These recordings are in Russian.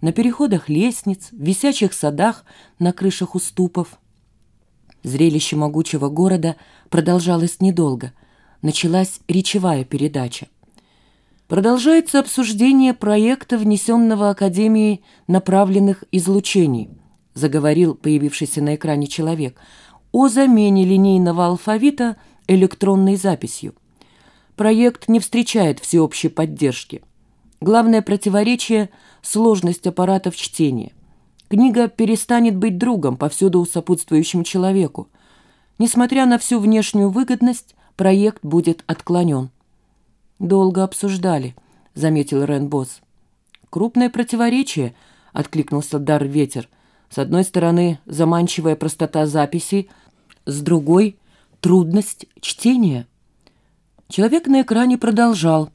на переходах лестниц, в висячих садах на крышах уступов. Зрелище могучего города продолжалось недолго. Началась речевая передача. Продолжается обсуждение проекта, внесенного Академией направленных излучений, заговорил появившийся на экране человек, о замене линейного алфавита электронной записью. Проект не встречает всеобщей поддержки. Главное противоречие – сложность аппаратов чтения. Книга перестанет быть другом повсюду сопутствующим человеку. Несмотря на всю внешнюю выгодность, проект будет отклонен. «Долго обсуждали», — заметил Рен Босс. «Крупное противоречие», — откликнулся Дар Ветер. «С одной стороны, заманчивая простота записей, с другой — трудность чтения». Человек на экране продолжал.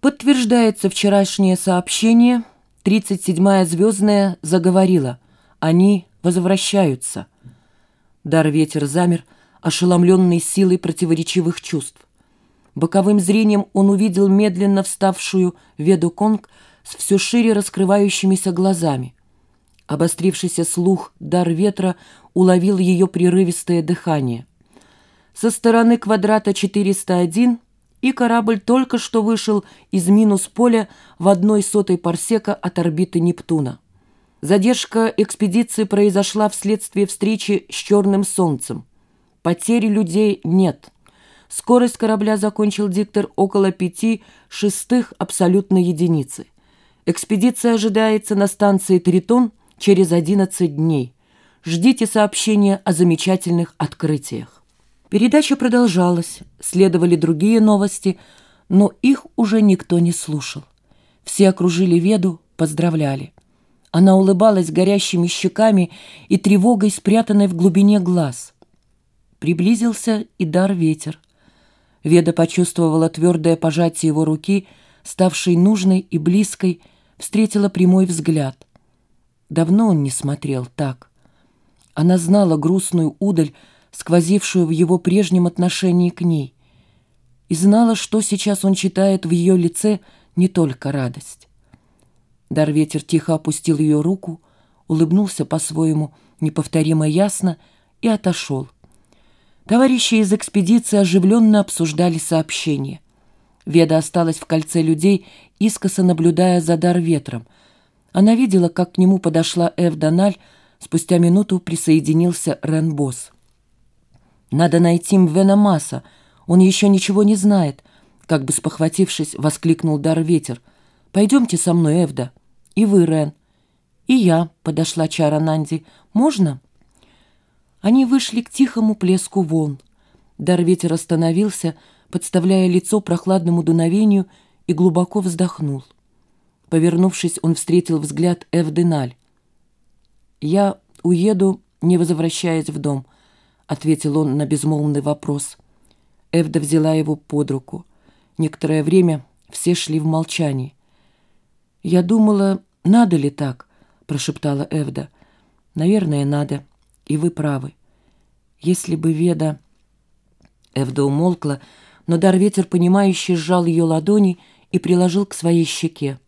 «Подтверждается вчерашнее сообщение. 37-я звездная заговорила. Они возвращаются». Дар Ветер замер, ошеломленный силой противоречивых чувств. Боковым зрением он увидел медленно вставшую Веду Конг с все шире раскрывающимися глазами. Обострившийся слух дар ветра уловил ее прерывистое дыхание. Со стороны квадрата 401 и корабль только что вышел из минус-поля в одной сотой парсека от орбиты Нептуна. Задержка экспедиции произошла вследствие встречи с черным солнцем. Потери людей нет. Скорость корабля, закончил диктор, около пяти шестых абсолютной единицы. Экспедиция ожидается на станции Тритон через 11 дней. Ждите сообщения о замечательных открытиях. Передача продолжалась, следовали другие новости, но их уже никто не слушал. Все окружили Веду, поздравляли. Она улыбалась горящими щеками и тревогой, спрятанной в глубине глаз. Приблизился и дар ветер. Веда почувствовала твердое пожатие его руки, ставшей нужной и близкой, встретила прямой взгляд. Давно он не смотрел так. Она знала грустную удаль, сквозившую в его прежнем отношении к ней, и знала, что сейчас он читает в ее лице не только радость. Дарветер тихо опустил ее руку, улыбнулся по-своему неповторимо ясно и отошел. Товарищи из экспедиции оживленно обсуждали сообщение. Веда осталась в кольце людей, искоса наблюдая за дар ветром. Она видела, как к нему подошла Эв Дональ, спустя минуту присоединился Рен Босс. «Надо найти Мвена Масса, он еще ничего не знает», как бы спохватившись, воскликнул дар ветер. «Пойдемте со мной, Эвда. И вы, Рен». «И я», — подошла Чара Нанди. «Можно?» Они вышли к тихому плеску волн. Дар ветер остановился, подставляя лицо прохладному дуновению, и глубоко вздохнул. Повернувшись, он встретил взгляд Эвденаль. «Я уеду, не возвращаясь в дом», — ответил он на безмолвный вопрос. Эвда взяла его под руку. Некоторое время все шли в молчании. «Я думала, надо ли так?» — прошептала Эвда. «Наверное, надо. И вы правы. Если бы Веда...» Эвда умолкла, но Дарветер, понимающе сжал ее ладони и приложил к своей щеке.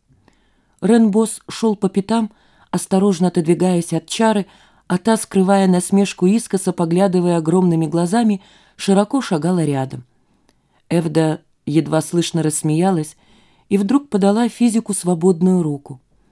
Ренбос шел по пятам, осторожно отодвигаясь от чары, а та, скрывая насмешку искоса, поглядывая огромными глазами, широко шагала рядом. Эвда едва слышно рассмеялась и вдруг подала физику свободную руку.